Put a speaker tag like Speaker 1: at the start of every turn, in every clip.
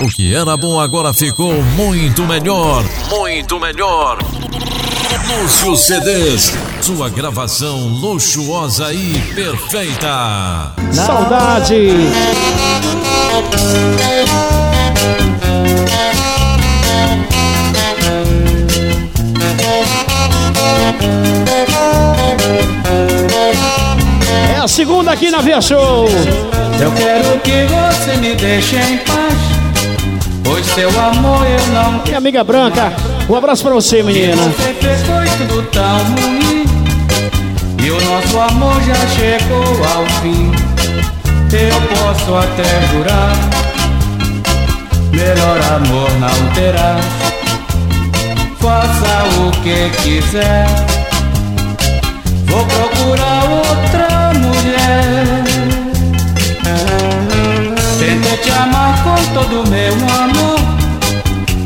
Speaker 1: O que era bom agora ficou muito melhor. Muito melhor. Lúcio CDs. Sua gravação luxuosa e perfeita.
Speaker 2: Saudade. É a segunda aqui na Via Show.
Speaker 3: Eu quero que você me deixe em paz. Pois seu amor eu não
Speaker 2: Minha amiga Branca, um abraço pra você, menina.
Speaker 3: Você fez foi tudo tão ruim. E o nosso amor já chegou ao fim. Eu posso até jurar. Melhor amor não terá. Faça o que quiser. Vou procurar outra mulher. Te amar com todo o meu amor.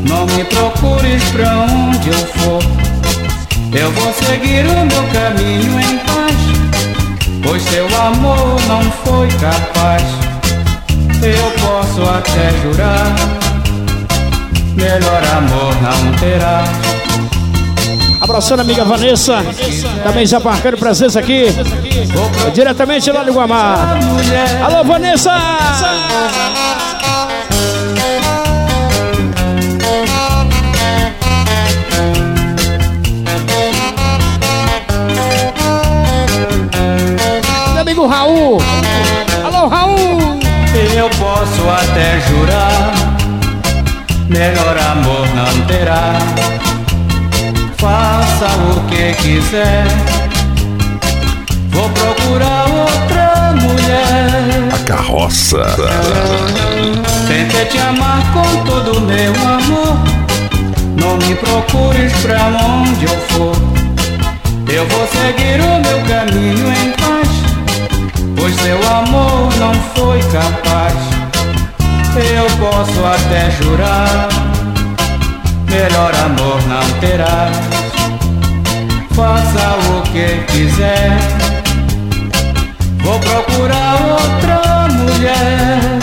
Speaker 3: Não me procures pra onde eu for. Eu vou seguir o meu caminho em paz. Pois seu amor não foi capaz. Eu posso até jurar. Melhor amor não terá.
Speaker 2: Abraçando a amiga Vanessa, também já marcando presença aqui, diretamente lá do Guamá. Alô, Vanessa! Meu amigo Raul! Alô, Raul!
Speaker 3: Eu posso até jurar, melhor amor não terá. Faça o que quiser, vou procurar outra mulher.
Speaker 4: A carroça.
Speaker 3: Tentei te amar com todo o meu amor. Não me procures pra onde eu for. Eu vou seguir o meu caminho em paz. Pois seu amor não foi capaz. Eu posso até jurar. Melhor amor não terás. Faça o que quiser. Vou procurar outra mulher.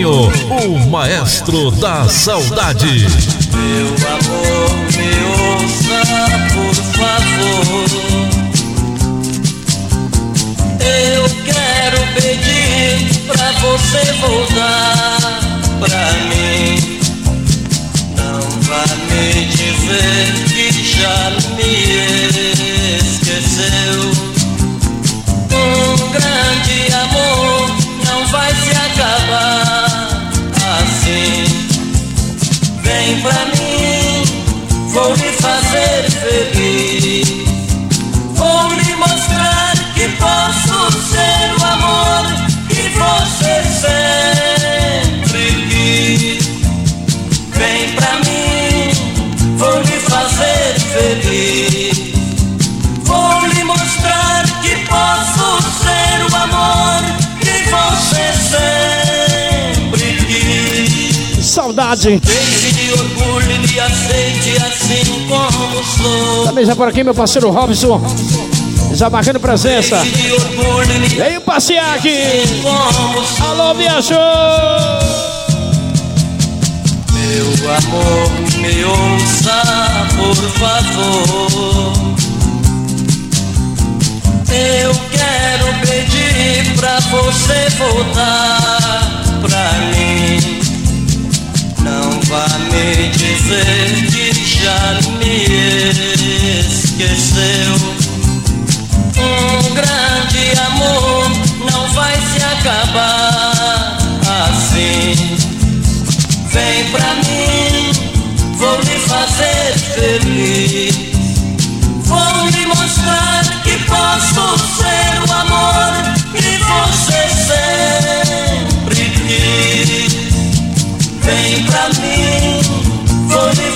Speaker 1: Toninho, o maestro da saudade.
Speaker 5: Meu amor, me ouça, por favor. Eu quero pedir pra você voltar pra mim. Não vá me dizer que já me esqueceu. Um grande amor vai se acabar assim. Vem pra mim, vou lhe fazer feliz. Vou lhe mostrar que posso ser o amor que você sempre sou.
Speaker 2: Também já por aqui, meu parceiro Robson, já marcando presença. Veio passear aqui! Alô, viajou!
Speaker 5: Meu amor, me ouça, por favor. Eu quero pedir pra você voltar pra mim. Vá me dizer que já me esqueceu. Um grande amor não vai se acabar assim. Vem pra mim, vou lhe fazer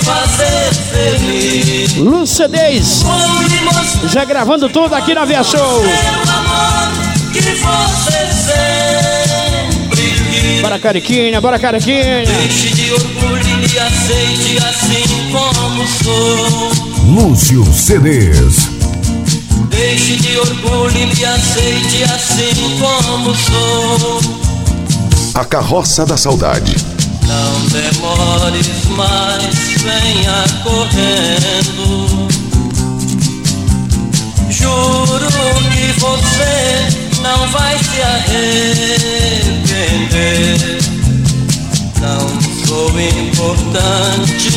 Speaker 5: fazer
Speaker 6: feliz.
Speaker 2: Luz CDs. Já gravando tudo aqui na Via Show. Bora, Cariquinha, bora, Cariquinha.
Speaker 6: Deixe de orgulho e me aceite assim como sou.
Speaker 7: Lúcio CDs.
Speaker 6: Deixe de orgulho e me aceite assim como sou.
Speaker 4: A Carroça da Saudade.
Speaker 6: Não demores mais, venha correndo. Juro que você não vai se arrepender. Não sou importante,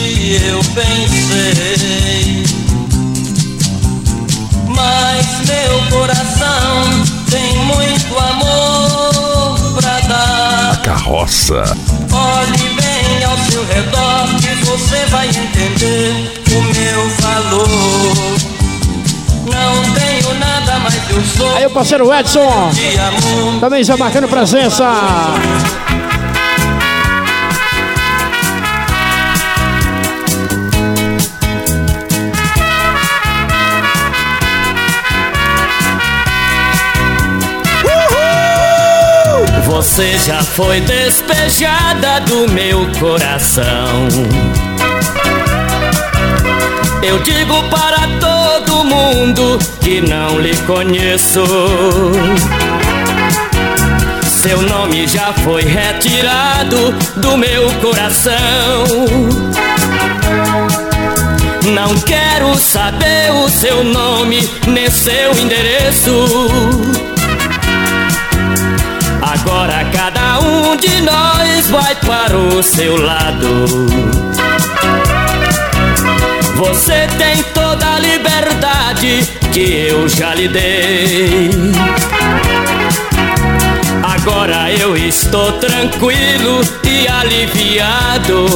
Speaker 6: eu pensei. Mas meu coração tem muito amor
Speaker 4: Carroça.
Speaker 6: Olhe bem ao seu redor que você vai entender o meu valor. Não tenho nada, mas eu sou
Speaker 2: Aí o parceiro Edson. Também já marcando presença.
Speaker 5: Você já foi despejada do meu coração. Eu digo para todo mundo que não lhe conheço. Seu nome já foi retirado do meu coração. Não quero saber o seu nome nem seu endereço. Agora cada um de nós vai para o seu lado. Você tem toda a liberdade que eu já lhe dei. Agora eu estou tranquilo e aliviado.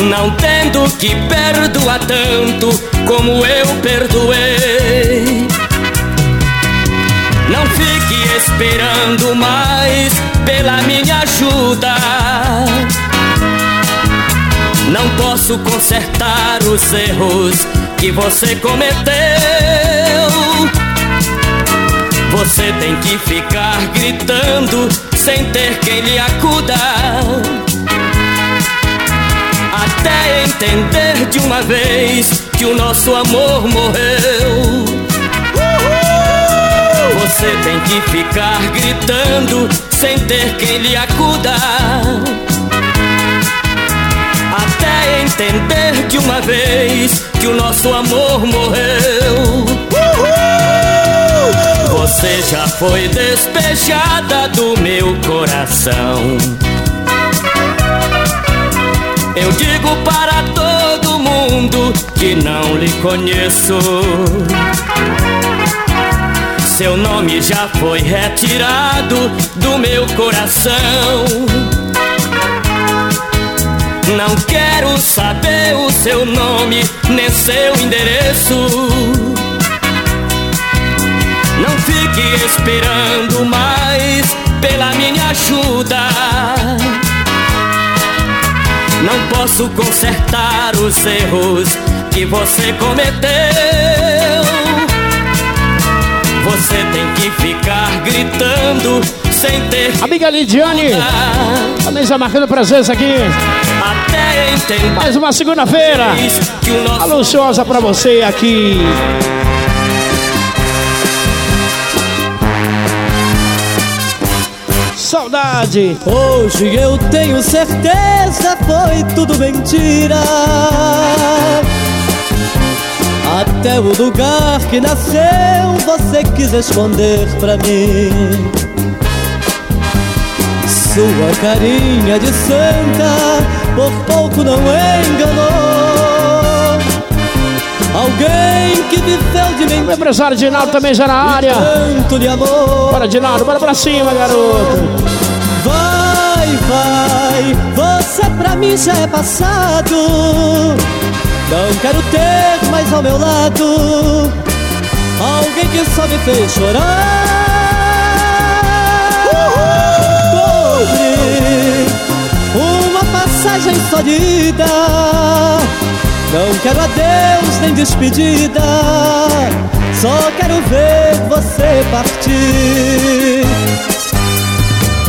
Speaker 5: Não tendo que perdoar tanto como eu perdoei. Não fique esperando mais pela minha ajuda. Não posso consertar os erros que você cometeu. Você tem que ficar gritando sem ter quem lhe acuda. Até entender de uma vez que o nosso amor morreu. Você tem que ficar gritando sem ter quem lhe acuda. Até entender de uma vez que o nosso amor morreu. Você já foi despejada do meu coração. Eu digo para todo mundo que não lhe conheço. Seu nome já foi retirado do meu coração. Não quero saber o seu nome, nem seu endereço. Não fique esperando mais pela minha ajuda. Não posso consertar os erros que você cometeu. Você tem que ficar gritando sem ter
Speaker 2: Amiga Lidiane, também já marcando presença aqui.
Speaker 5: até entender
Speaker 2: Mais uma segunda-feira.
Speaker 5: nosso
Speaker 2: A luxuosa pra você aqui. Saudade.
Speaker 8: Hoje eu tenho certeza foi tudo mentira. Até o lugar que nasceu você quis esconder pra mim. Sua carinha de santa por pouco não enganou. Alguém que viveu de
Speaker 2: O
Speaker 8: mentira.
Speaker 2: empresário Dinaldo também já na área.
Speaker 8: Tanto de amor.
Speaker 2: Bora, Dinaldo, bora pra cima, garoto.
Speaker 8: Vai, vai, você pra mim já é passado. Não quero ter mais ao meu lado alguém que só me fez chorar. Cobre uma passagem só de ida. Não quero adeus nem despedida. Só quero ver você partir.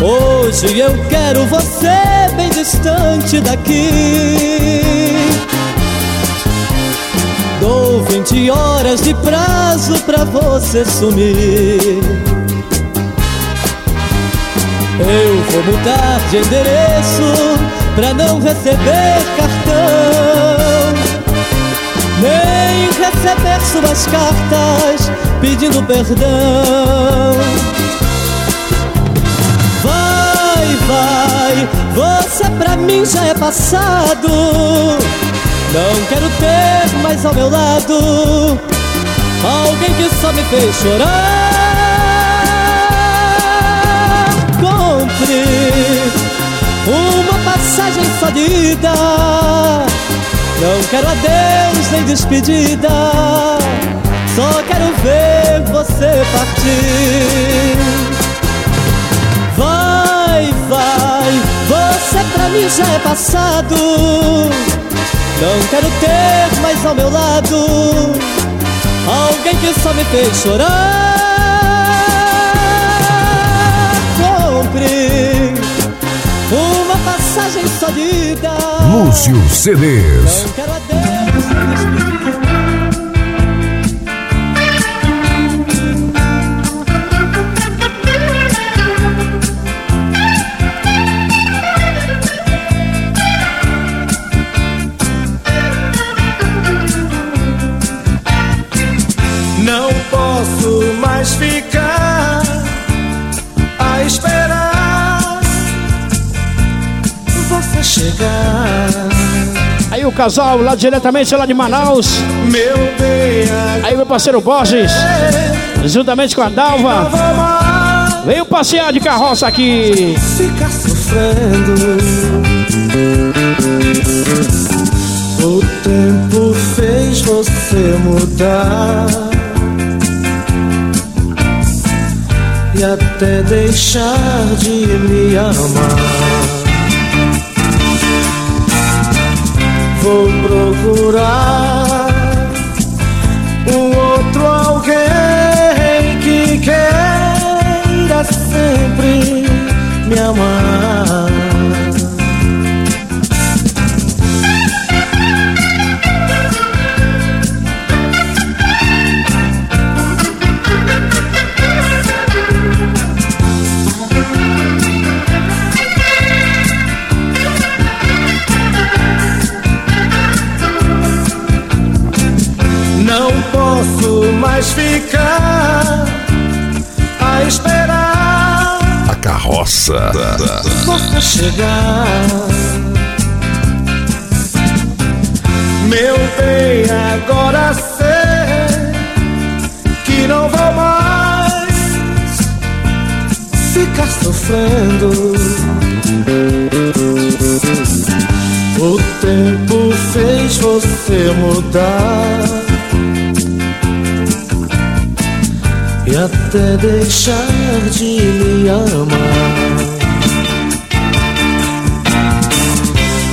Speaker 8: Hoje eu quero você bem distante daqui. Dou 20 horas de prazo pra você sumir. Eu vou mudar de endereço pra não receber cartão, nem receber suas cartas pedindo perdão. Vai, vai, você pra mim já é passado. Não quero ter mais ao meu lado alguém que só me fez chorar. Compre uma passagem só de ida. Não quero adeus nem despedida. Só quero ver você partir. Vai, vai, você pra mim já é passado. Não quero ter mais ao meu lado alguém que só me fez chorar. Compre uma passagem só de ida.
Speaker 1: Lúcio CDs.
Speaker 8: Não quero adeus.
Speaker 2: Casal lá diretamente lá de Manaus.
Speaker 9: Meu bem,
Speaker 2: Aí meu parceiro Borges, juntamente com a Dalva, veio passear de carroça aqui.
Speaker 9: ficar sofrendo. O tempo fez você mudar e até deixar de me amar.
Speaker 4: Carroça.
Speaker 9: você chegar. Meu bem, agora sei que não vou mais ficar sofrendo. O tempo fez você mudar e até deixar de me amar.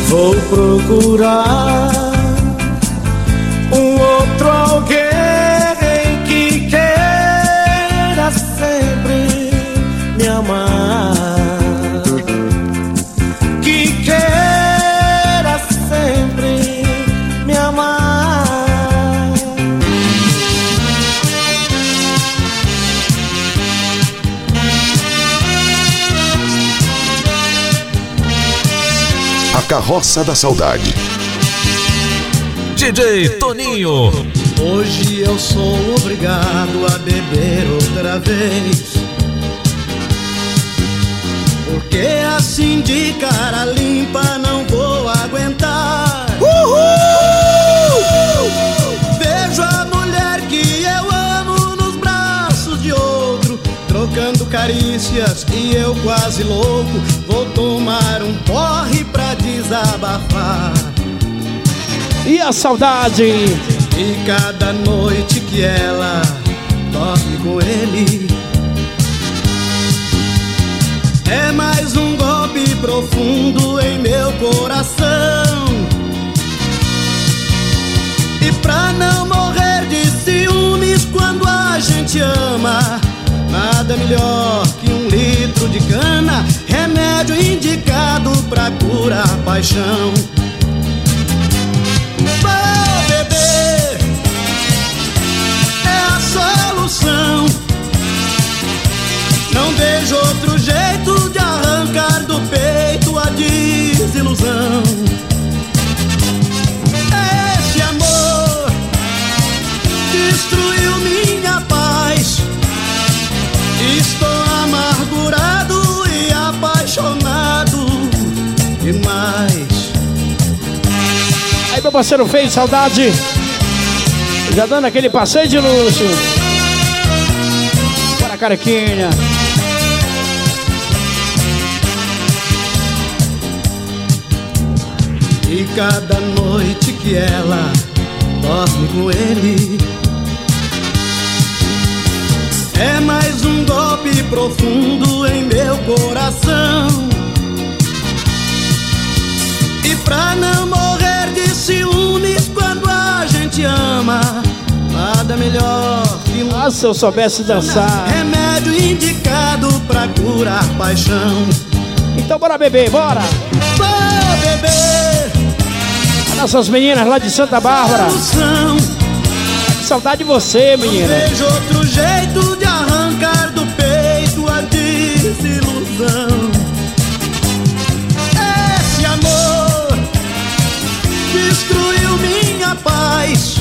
Speaker 9: Vou procurar
Speaker 4: carroça da saudade.
Speaker 1: DJ Toninho.
Speaker 10: Hoje eu sou obrigado a beber outra vez. Porque assim de cara limpa não vou aguentar. Vejo carícias e eu quase louco. Vou tomar um porre pra desabafar.
Speaker 2: E a saudade?
Speaker 10: E cada noite que ela dorme com ele É mais um golpe profundo em meu coração coração. E pra não morrer de ciúmes quando a gente ama, nada melhor que um litro de cana, remédio indicado pra curar paixão. Vou beber, é a solução. Não vejo outro jeito de arrancar do peito a desilusão. Demais.
Speaker 2: Aí meu parceiro fez saudade. Já dando aquele passeio de luxo. Bora, carequinha.
Speaker 10: E cada noite que ela dorme com ele É mais um golpe profundo em meu coração pra não morrer de ciúmes quando a gente ama Nada melhor que um
Speaker 2: Ah, se eu soubesse dançar.
Speaker 10: remédio indicado pra curar paixão
Speaker 2: Então bora beber, bora.
Speaker 10: Vou beber
Speaker 2: Nossas meninas lá de Santa Bárbara.
Speaker 10: solução
Speaker 2: Que saudade de você, menina.
Speaker 10: Vejo outro jeito de arrancar do peito a desilusão. Paz.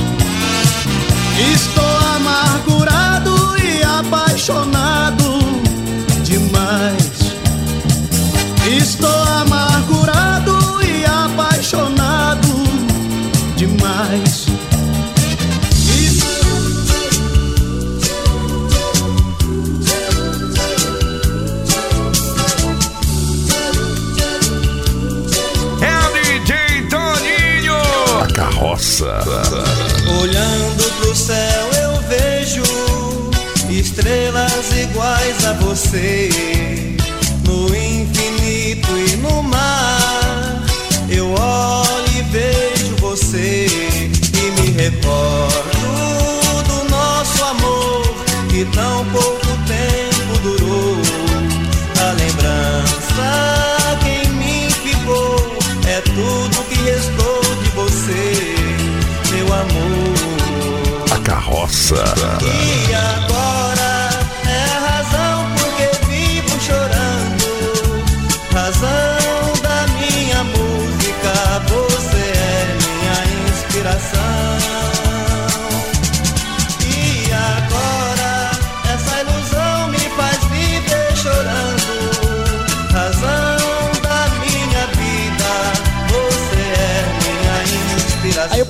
Speaker 10: Estou amargurado e apaixonado demais. Estou amargurado e apaixonado demais.
Speaker 11: Olhando pro céu eu vejo estrelas iguais a você. No infinito e no mar, eu olho e vejo você. E me recordo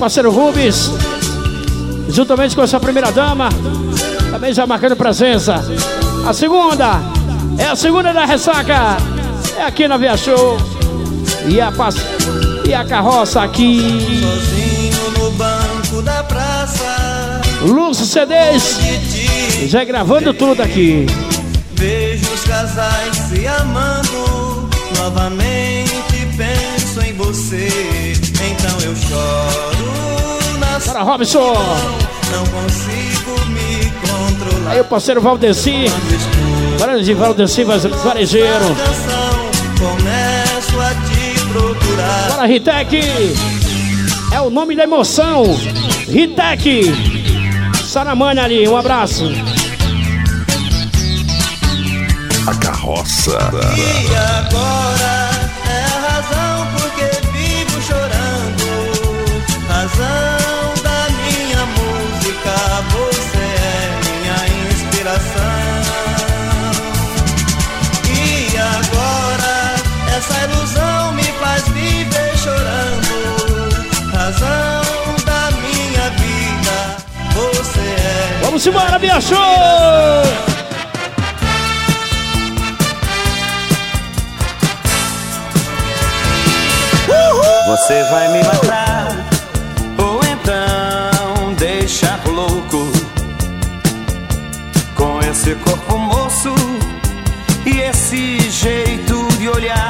Speaker 2: parceiro Rubens, juntamente com essa primeira dama, também já marcando presença. A segunda, é a segunda da ressaca, é aqui na Via Show. E a, e a carroça aqui,
Speaker 11: Sozinho no banco da praça.
Speaker 2: Lúcio CDs, já gravando tudo aqui.
Speaker 11: Vejo os casais se amando. Novamente penso em você. Então eu choro na
Speaker 2: Bora, Robson.
Speaker 11: Não consigo me controlar.
Speaker 2: Aí o parceiro Valdeci, grande Valdeci Varejeiro.
Speaker 11: Começo a te procurar.
Speaker 2: Bora, Ritec, é o nome da emoção. Ritec, Saramana ali, um abraço.
Speaker 4: A carroça.
Speaker 11: E agora
Speaker 2: Vamos embora, Bia Show!
Speaker 12: Você vai me matar. Ou então deixar louco. Com esse corpo moço e esse jeito de olhar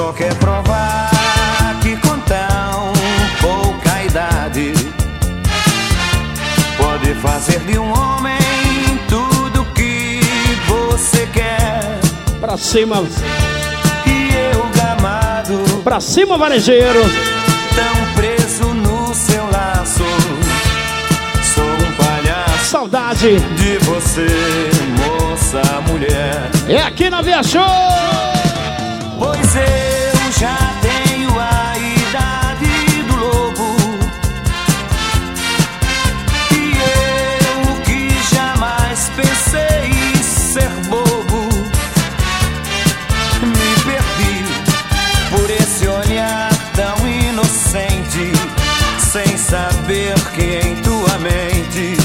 Speaker 12: só quer provar que com tão pouca idade pode fazer de um homem tudo que você quer.
Speaker 2: Pra cima,
Speaker 12: E eu gamado,
Speaker 2: pra cima, varejeiro.
Speaker 12: tão preso no seu laço. Sou um palhaço
Speaker 2: Saudade.
Speaker 12: de você, moça, mulher.
Speaker 2: É aqui na Via Show.
Speaker 12: Eu já tenho a idade do lobo. E eu que jamais pensei em ser bobo. Me perdi por esse olhar tão inocente. Sem saber que em tua mente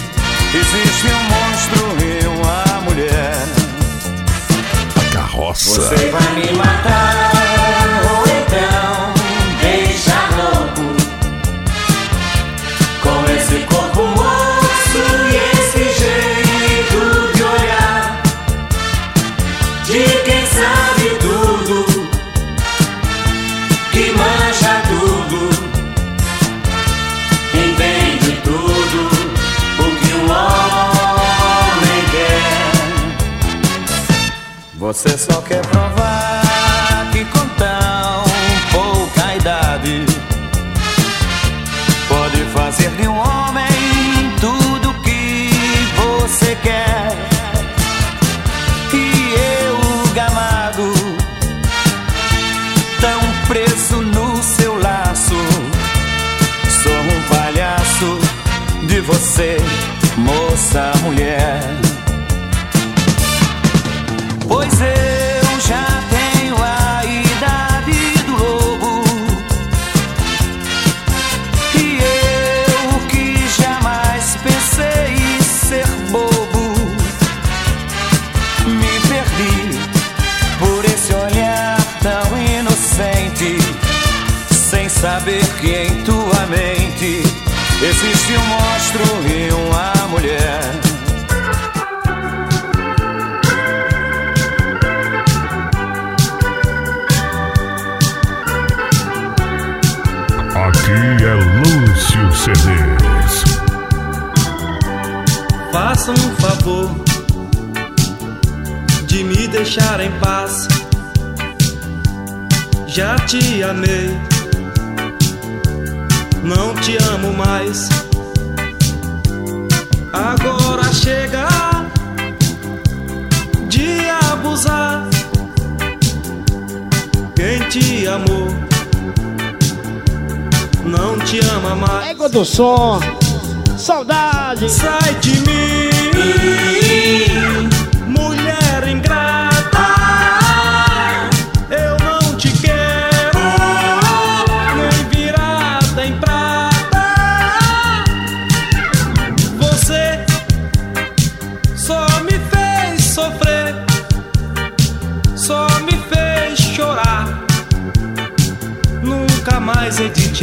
Speaker 12: existe um monstro e uma mulher.
Speaker 4: Carroça.
Speaker 12: Você vai me matar
Speaker 13: Amou não te ama mais.
Speaker 2: Égua do som. Saudade.
Speaker 13: Sai de mim,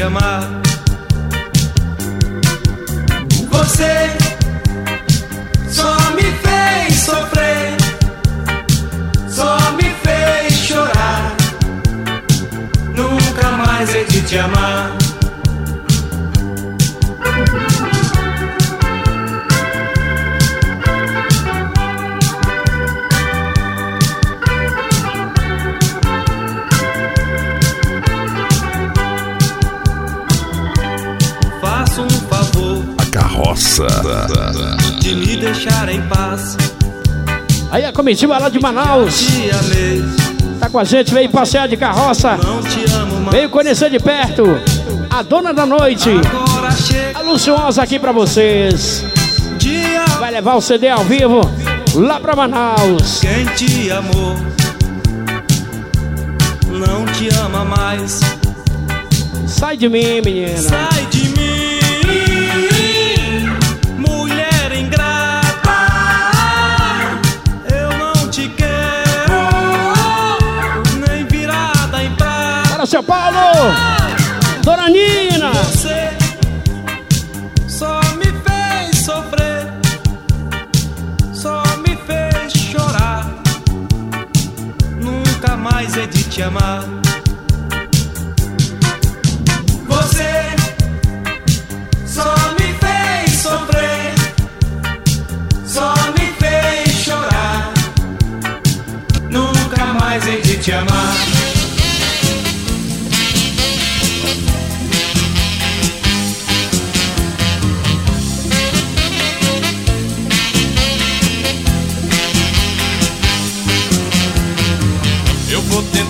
Speaker 13: amar. Você só me fez sofrer, só me fez chorar. Nunca mais hei de te amar. De me deixar em paz.
Speaker 2: Aí a comitiva lá de Manaus. Tá com a gente, veio passear de carroça. Veio conhecer de perto a dona da noite. A Luciosa aqui pra vocês. Vai levar o CD ao vivo lá pra Manaus.
Speaker 13: Quem te amou não te ama mais.
Speaker 2: Sai de mim, menina.
Speaker 13: Sai de
Speaker 2: Dona Nina.
Speaker 13: Você só me fez sofrer, só me fez chorar. Nunca mais hei de te amar. Você só me fez sofrer, só me fez chorar. Nunca mais hei de te amar.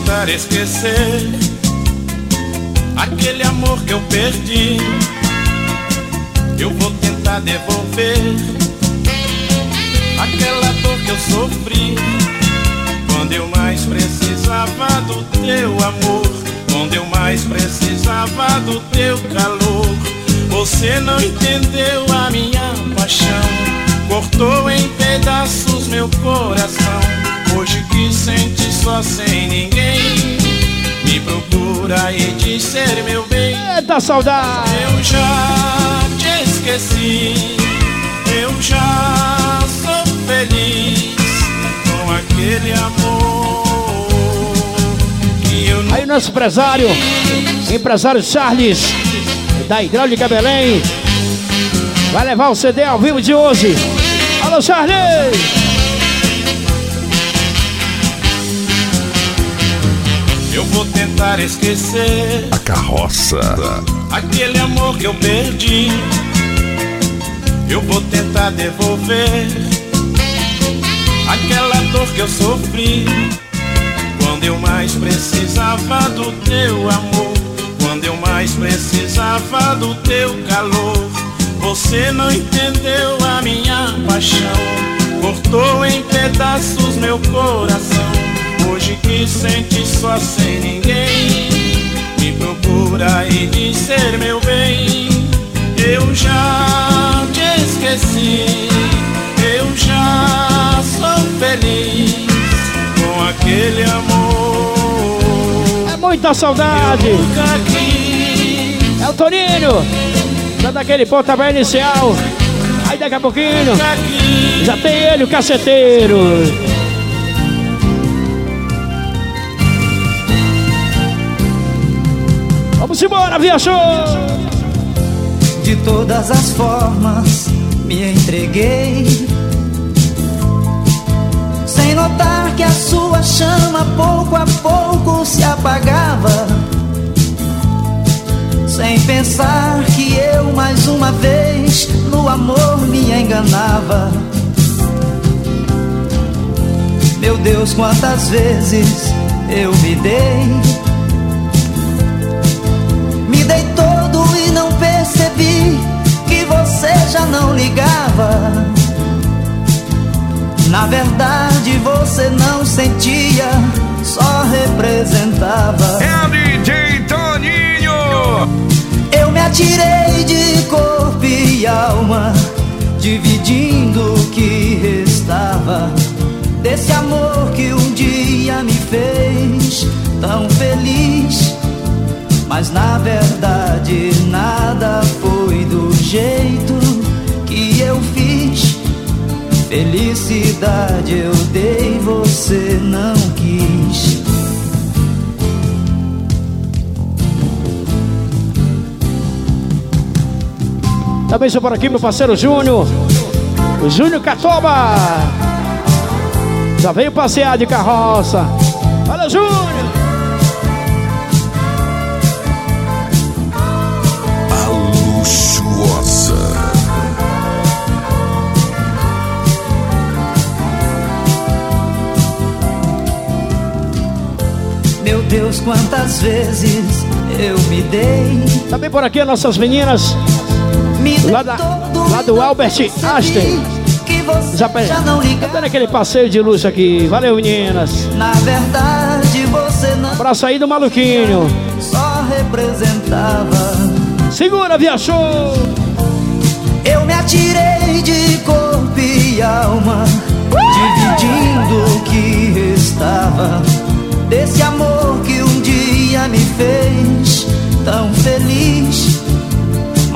Speaker 14: Tentar esquecer aquele amor que eu perdi. Eu vou tentar devolver aquela dor que eu sofri quando eu mais precisava do teu amor, quando eu mais precisava do teu calor. Você não entendeu a minha paixão, cortou em pedaços meu coração. Hoje que sente só sem ninguém, me procura e diz ser meu bem.
Speaker 2: Eita saudade!
Speaker 14: Eu já te esqueci, eu já sou feliz com aquele amor que eu não
Speaker 2: Aí nosso empresário, empresário Charles, da Hidráulica Belém, vai levar o CD ao vivo de hoje. Alô, Charles!
Speaker 14: Vou tentar esquecer
Speaker 15: A carroça.
Speaker 14: aquele amor que eu perdi. Eu vou tentar devolver aquela dor que eu sofri quando eu mais precisava do teu amor, quando eu mais precisava do teu calor. Você não entendeu a minha paixão, cortou em pedaços meu coração. Hoje que sente só sem ninguém, me procura e diz ser meu bem. Eu já te esqueci, eu já sou feliz com aquele amor.
Speaker 2: É muita saudade! É o Toninho! Dando aquele pontapé inicial. Aí daqui a pouquinho já tem ele, o caceteiro. Vamos embora, Via Show!
Speaker 16: De todas as formas me entreguei. Sem notar que a sua chama pouco a pouco se apagava. Sem pensar que eu mais uma vez no amor me enganava. Meu Deus, quantas vezes eu me dei percebi que você já não ligava. Na verdade você não sentia, só representava.
Speaker 4: É a DJ Toninho!
Speaker 16: Eu me atirei de corpo e alma, dividindo o que restava. Desse amor que um dia me fez tão feliz. Mas na verdade nada foi do jeito que eu fiz. Felicidade eu dei, você não quis.
Speaker 2: Também sou por aqui, meu parceiro Júnior. O Júnior Catoba. Já veio passear de carroça. Olha, Júnior!
Speaker 16: Deus, quantas vezes eu me dei.
Speaker 2: Também por aqui, nossas meninas. Lá da- lá do Albert
Speaker 16: você
Speaker 2: Já,
Speaker 16: já,
Speaker 2: tá dando aquele passeio de luxo aqui. Valeu, meninas.
Speaker 16: Na verdade você não
Speaker 2: Abraço aí do maluquinho.
Speaker 16: só representava.
Speaker 2: Segura, Via Show!
Speaker 16: Eu me atirei de corpo e alma, dividindo o que restava.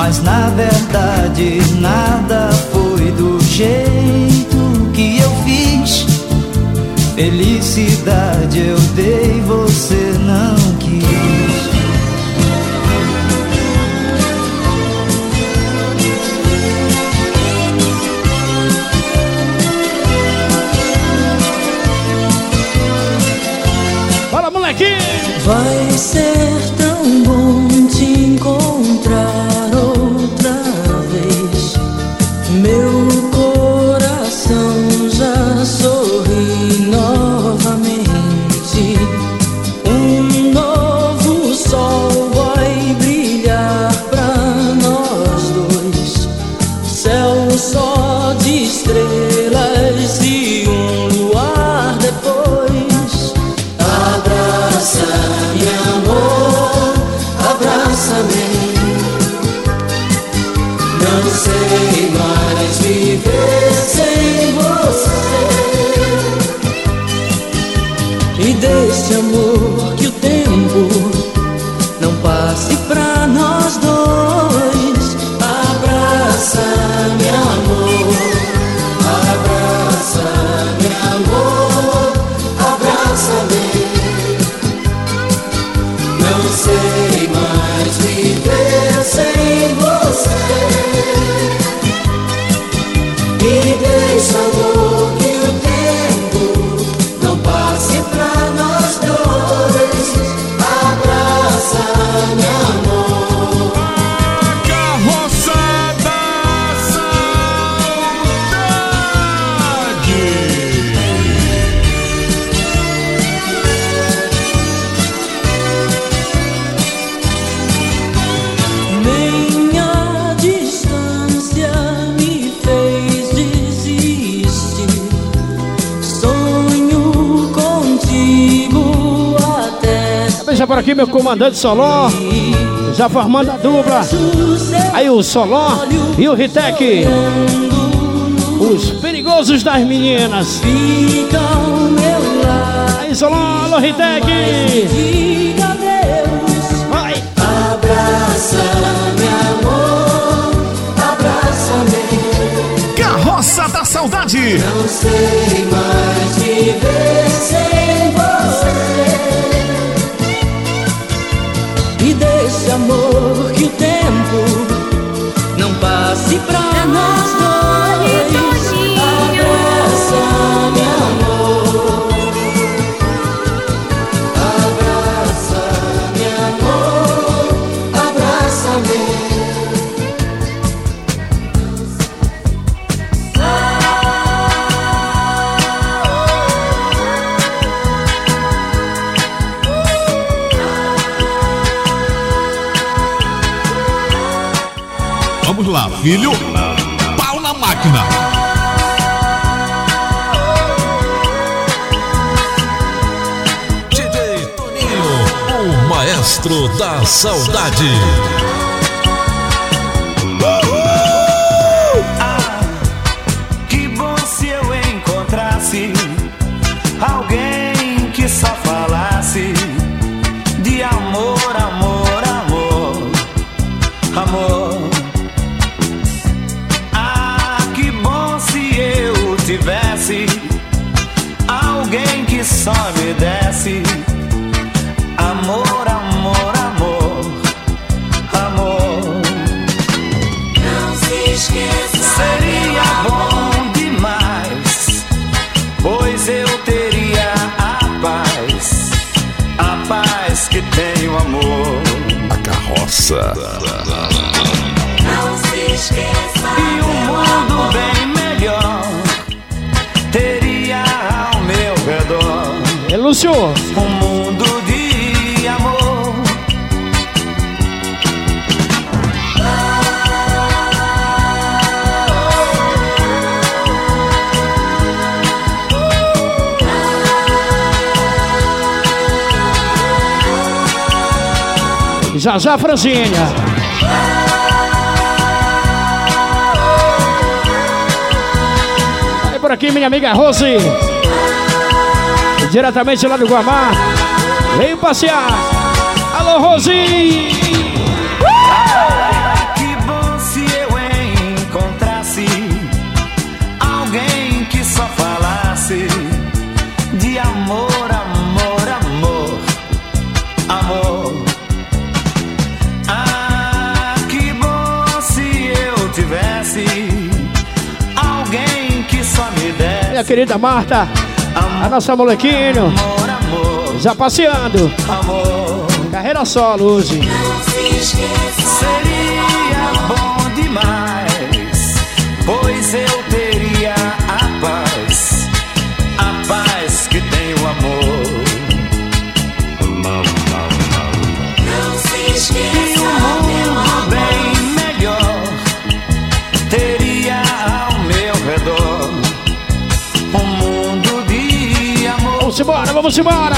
Speaker 16: Mas na verdade nada foi do jeito que eu fiz.
Speaker 5: Felicidade
Speaker 2: comandante Soló, já formando a dupla. Aí o Soló e o Ritec. Os perigosos das meninas. Aí Soló, alô Ritec. Vai.
Speaker 12: Abraça-me, amor. Abraça-me.
Speaker 17: Carroça da Saudade.
Speaker 12: Não sei mais da Saudade. Lúcio. Um mundo de amor. Já já, Franzinha. por aqui, minha amiga Rose
Speaker 17: diretamente lá do
Speaker 18: Guamá. Vem passear. Alô, Rosi! Uh!
Speaker 19: Que bom se eu encontrasse alguém que só falasse de amor, amor, amor, amor. Ah, que bom se eu tivesse alguém que só me desse.
Speaker 2: Minha querida Marta a nossa molequinho, já passeando. Carreira solo hoje.
Speaker 12: Seria
Speaker 2: embora, vamos embora.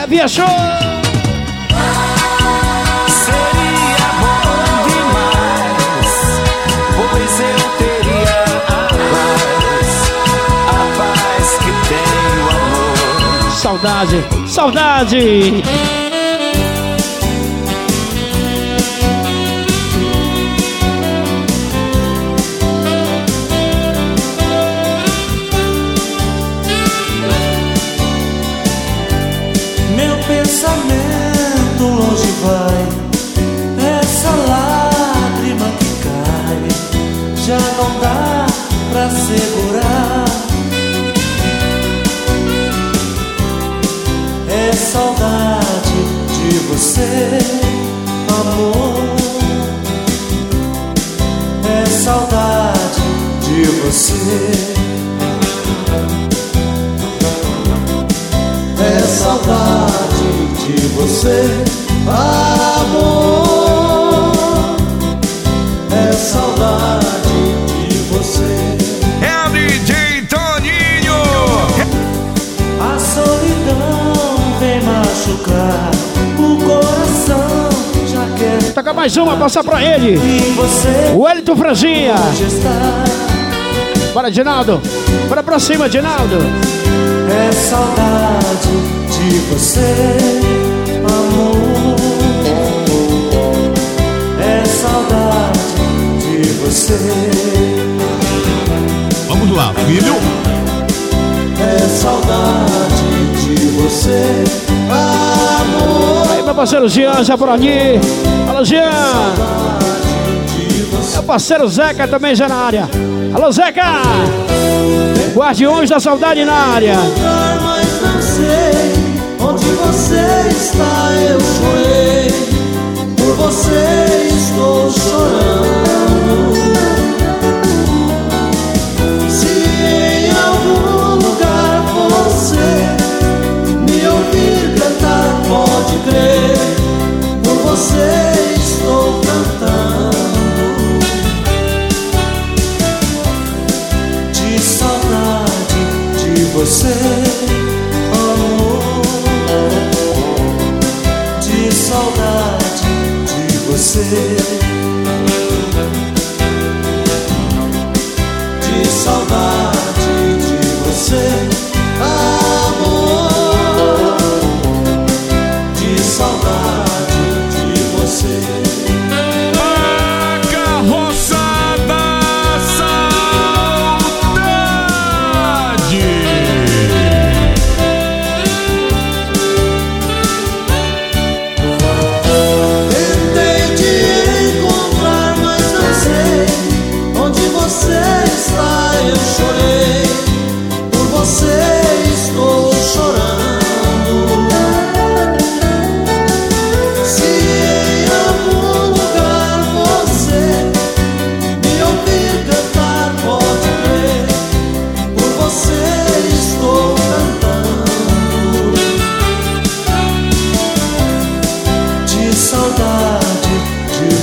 Speaker 2: É via show.
Speaker 12: Seria bom demais, pois eu teria a paz, a paz que tem o amor.
Speaker 2: Saudade, saudade.
Speaker 20: Pra segurar. É saudade de você, amor. É saudade de você.
Speaker 9: É saudade de você,
Speaker 2: mais uma, passar pra ele. O Elito Franzinha. Bora, Dinaldo. Bora pra cima, Dinaldo.
Speaker 20: É saudade de você, amor. É saudade de você.
Speaker 4: Vamos lá, filho.
Speaker 9: É saudade de você,
Speaker 2: parceiro Jean, já por aqui. Alô, Jean. Meu parceiro Zeca também já na área. Alô, Zeca. Guardiões da Saudade na área.
Speaker 9: mas não sei onde você está. Eu chorei, por você estou chorando.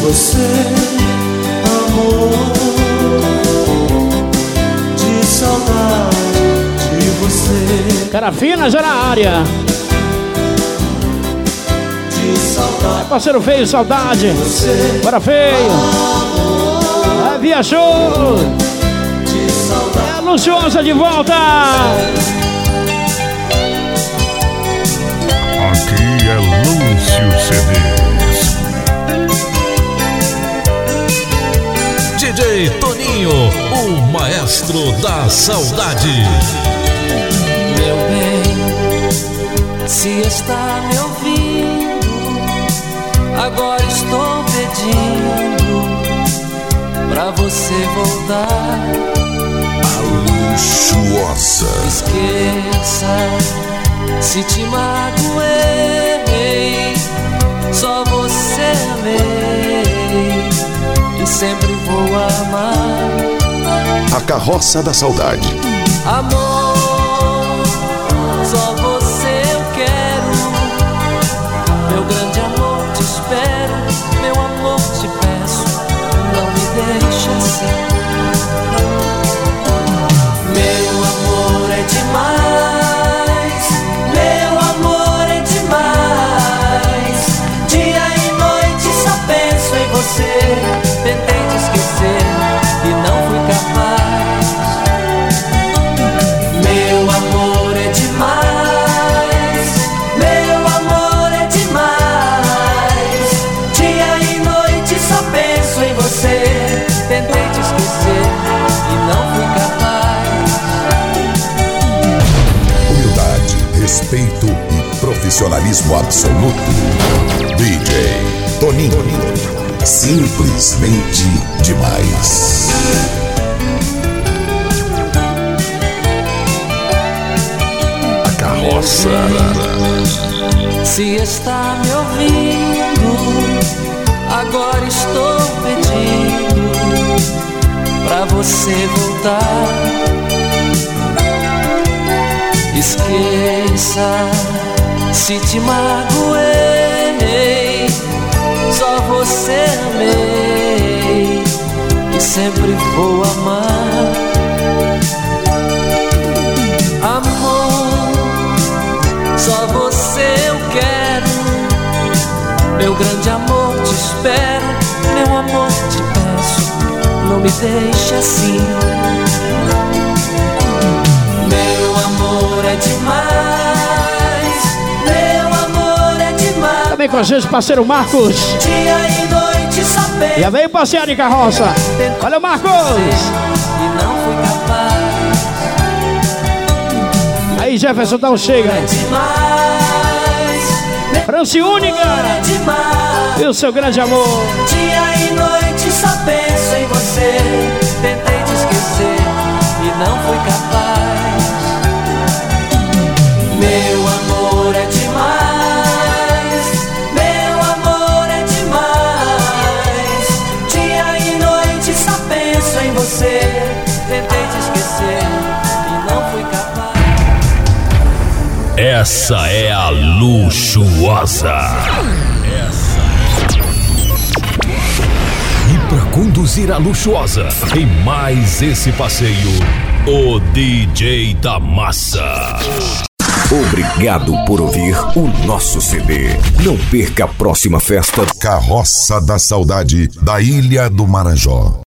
Speaker 9: Você,
Speaker 20: amor. De saudade de você.
Speaker 2: Cara fina já na área.
Speaker 9: De saudade
Speaker 2: Parceiro feio, saudade. Bora feio. É via show.
Speaker 9: de saudade.
Speaker 2: É Luxuosa de volta.
Speaker 4: Aqui é Lúcio CDs.
Speaker 1: DJ Toninho, o maestro da saudade.
Speaker 5: Meu bem, se está me ouvindo, agora estou pedindo pra você voltar
Speaker 4: A luxuosa.
Speaker 5: Esqueça se te magoei, só você amei e sempre vou amar.
Speaker 4: A carroça da saudade.
Speaker 5: Amor, só
Speaker 4: profissionalismo absoluto. DJ Toninho. Simplesmente demais. A carroça.
Speaker 5: Se está me ouvindo, agora estou pedindo pra você voltar. Esqueça se te magoei, só você amei e sempre vou amar. Amor, só você eu quero. Meu grande amor, te espero. Meu amor, te peço. Não me deixe assim. Meu amor é demais.
Speaker 2: Também com a gente, parceiro Marcos.
Speaker 5: E.
Speaker 2: Já veio passear de carroça. Marcos.
Speaker 5: Não fui capaz.
Speaker 2: Aí, Jefferson, dá um chega.
Speaker 5: É demais.
Speaker 2: Franci Única.
Speaker 5: É.
Speaker 2: E o seu grande amor.
Speaker 5: Dia e noite só penso em você. Tentei te esquecer e não fui capaz.
Speaker 17: Essa é a luxuosa. E para conduzir a luxuosa em mais esse passeio, o DJ da Massa.
Speaker 4: Obrigado por ouvir o nosso CD. Não perca a próxima festa. Carroça da Saudade da Ilha do Marajó.